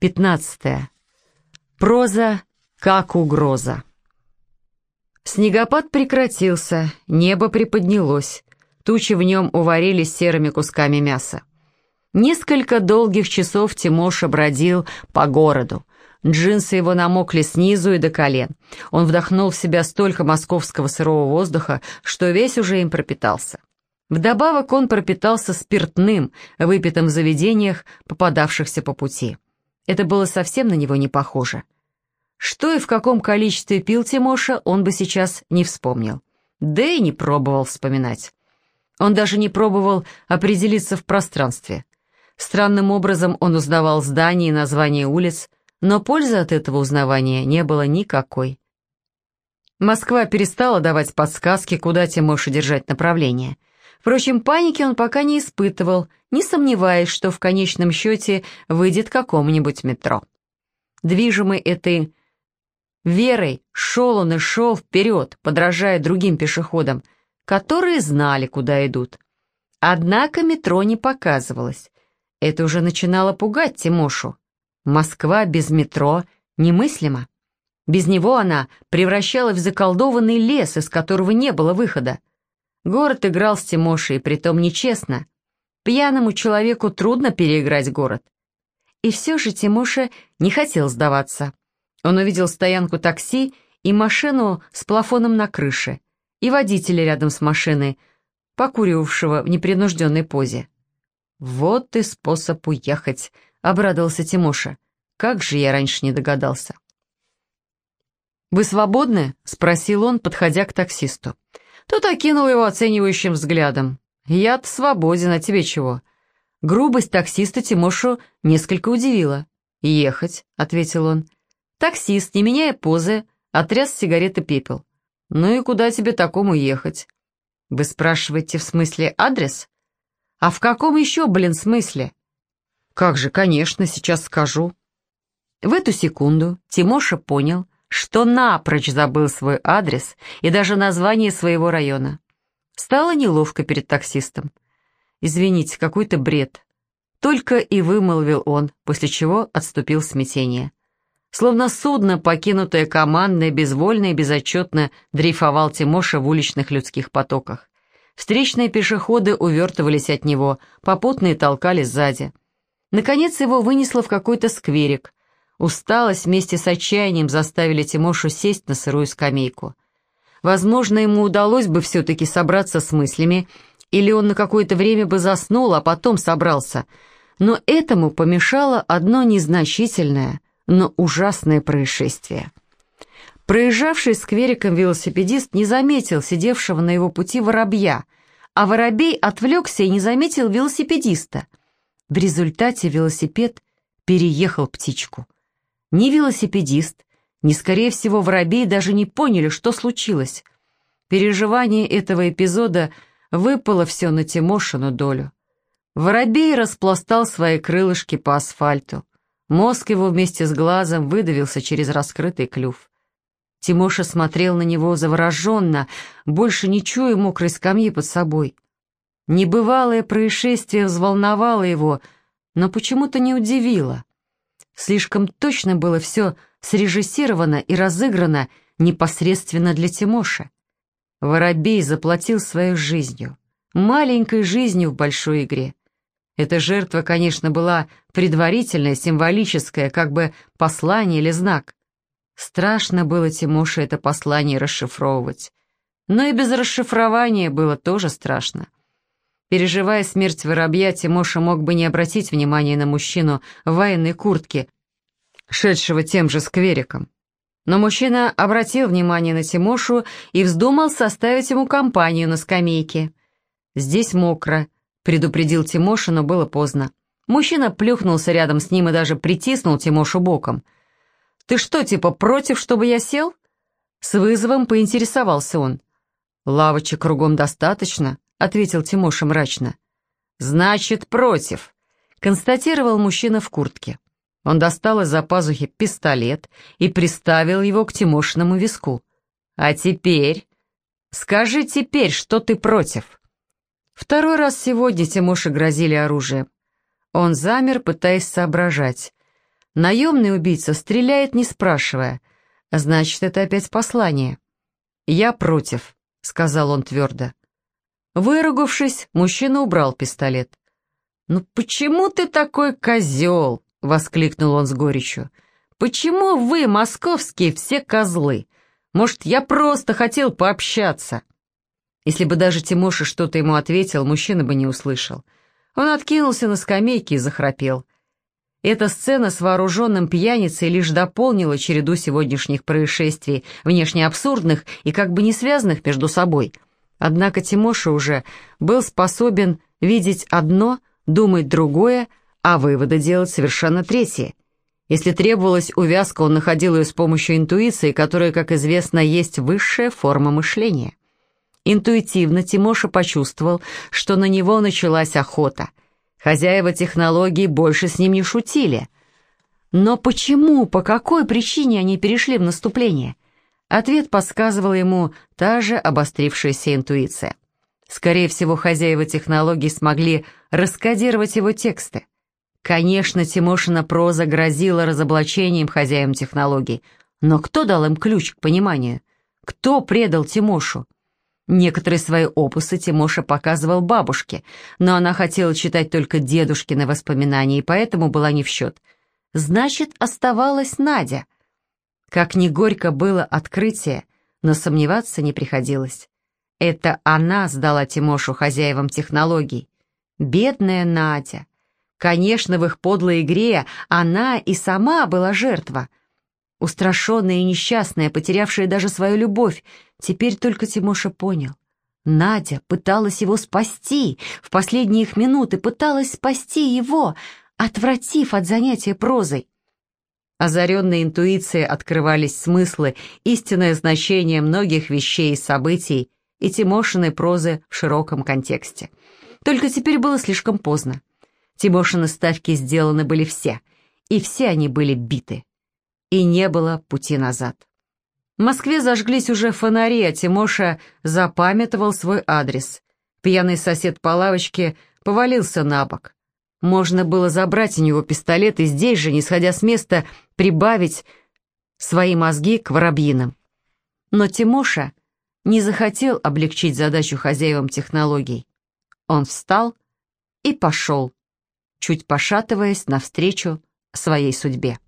15. Проза как угроза. Снегопад прекратился, небо приподнялось, тучи в нем уварились серыми кусками мяса. Несколько долгих часов Тимоша бродил по городу. Джинсы его намокли снизу и до колен. Он вдохнул в себя столько московского сырого воздуха, что весь уже им пропитался. Вдобавок он пропитался спиртным, выпитым в заведениях, попадавшихся по пути. Это было совсем на него не похоже. Что и в каком количестве пил Тимоша, он бы сейчас не вспомнил. Да и не пробовал вспоминать. Он даже не пробовал определиться в пространстве. Странным образом он узнавал здания и названия улиц, но пользы от этого узнавания не было никакой. Москва перестала давать подсказки, куда Тимоша держать направление. Впрочем, паники он пока не испытывал, не сомневаясь, что в конечном счете выйдет к какому-нибудь метро. Движимый этой верой шел он и шел вперед, подражая другим пешеходам, которые знали, куда идут. Однако метро не показывалось. Это уже начинало пугать Тимошу. Москва без метро немыслима. Без него она превращалась в заколдованный лес, из которого не было выхода. Город играл с Тимошей, притом нечестно. Пьяному человеку трудно переиграть город. И все же Тимоша не хотел сдаваться. Он увидел стоянку такси и машину с плафоном на крыше, и водителя рядом с машиной, покуривавшего в непринужденной позе. «Вот и способ уехать», — обрадовался Тимоша. «Как же я раньше не догадался». «Вы свободны?» — спросил он, подходя к таксисту. Тот окинул его оценивающим взглядом. «Я-то свободен, а тебе чего?» Грубость таксиста Тимошу несколько удивила. «Ехать», — ответил он. Таксист, не меняя позы, отряс сигареты пепел. «Ну и куда тебе такому ехать?» «Вы спрашиваете в смысле адрес?» «А в каком еще, блин, смысле?» «Как же, конечно, сейчас скажу». В эту секунду Тимоша понял, что напрочь забыл свой адрес и даже название своего района. Стало неловко перед таксистом. «Извините, какой-то бред». Только и вымолвил он, после чего отступил в смятение. Словно судно, покинутое командой, безвольно и безотчетно дрейфовал Тимоша в уличных людских потоках. Встречные пешеходы увертывались от него, попутные толкали сзади. Наконец его вынесло в какой-то скверик. Усталость вместе с отчаянием заставили Тимошу сесть на сырую скамейку. Возможно, ему удалось бы все-таки собраться с мыслями, или он на какое-то время бы заснул, а потом собрался. Но этому помешало одно незначительное, но ужасное происшествие. Проезжавший сквериком велосипедист не заметил сидевшего на его пути воробья, а воробей отвлекся и не заметил велосипедиста. В результате велосипед переехал птичку. Ни велосипедист, ни, скорее всего, воробей даже не поняли, что случилось. Переживание этого эпизода выпало все на Тимошину долю. Воробей распластал свои крылышки по асфальту. Мозг его вместе с глазом выдавился через раскрытый клюв. Тимоша смотрел на него завороженно, больше не чуя мокрой скамьи под собой. Небывалое происшествие взволновало его, но почему-то не удивило. Слишком точно было все срежиссировано и разыграно непосредственно для Тимоша. Воробей заплатил своей жизнью, маленькой жизнью в большой игре. Эта жертва, конечно, была предварительная, символическая, как бы послание или знак. Страшно было Тимоше это послание расшифровывать. Но и без расшифрования было тоже страшно. Переживая смерть воробья, Тимоша мог бы не обратить внимания на мужчину в военной куртке, шедшего тем же сквериком. Но мужчина обратил внимание на Тимошу и вздумал составить ему компанию на скамейке. Здесь мокро, предупредил Тимоша, но было поздно. Мужчина плюхнулся рядом с ним и даже притиснул Тимошу боком. «Ты что, типа против, чтобы я сел?» С вызовом поинтересовался он. «Лавочек кругом достаточно», — ответил Тимоша мрачно. «Значит, против», — констатировал мужчина в куртке. Он достал из-за пазухи пистолет и приставил его к Тимошиному виску. «А теперь? Скажи теперь, что ты против?» Второй раз сегодня Тимоше грозили оружием. Он замер, пытаясь соображать. Наемный убийца стреляет, не спрашивая. Значит, это опять послание. «Я против», — сказал он твердо. Выругавшись, мужчина убрал пистолет. «Ну почему ты такой козел?» — воскликнул он с горечью. «Почему вы, московские, все козлы? Может, я просто хотел пообщаться?» Если бы даже Тимоша что-то ему ответил, мужчина бы не услышал. Он откинулся на скамейке и захрапел. Эта сцена с вооруженным пьяницей лишь дополнила череду сегодняшних происшествий, внешне абсурдных и как бы не связанных между собой. Однако Тимоша уже был способен видеть одно, думать другое, а выводы делать совершенно третье. Если требовалась увязка, он находил ее с помощью интуиции, которая, как известно, есть высшая форма мышления. Интуитивно Тимоша почувствовал, что на него началась охота. Хозяева технологий больше с ним не шутили. Но почему, по какой причине они перешли в наступление? Ответ подсказывала ему та же обострившаяся интуиция. Скорее всего, хозяева технологий смогли раскодировать его тексты. Конечно, Тимошина проза грозила разоблачением хозяям технологий, но кто дал им ключ к пониманию? Кто предал Тимошу? Некоторые свои опусы Тимоша показывал бабушке, но она хотела читать только дедушкины воспоминания и поэтому была не в счет. Значит, оставалась Надя. Как ни горько было открытие, но сомневаться не приходилось. Это она сдала Тимошу хозяевам технологий. Бедная Надя. Конечно, в их подлой игре она и сама была жертва. Устрашенная и несчастная, потерявшая даже свою любовь, теперь только Тимоша понял. Надя пыталась его спасти, в последние их минуты пыталась спасти его, отвратив от занятия прозой. Озаренной интуицией открывались смыслы, истинное значение многих вещей и событий и Тимошиной прозы в широком контексте. Только теперь было слишком поздно. Тимошины ставки сделаны были все, и все они были биты и не было пути назад. В Москве зажглись уже фонари, а Тимоша запамятовал свой адрес. Пьяный сосед по лавочке повалился на бок. Можно было забрать у него пистолет и здесь же, не сходя с места, прибавить свои мозги к воробьинам. Но Тимоша не захотел облегчить задачу хозяевам технологий. Он встал и пошел, чуть пошатываясь навстречу своей судьбе.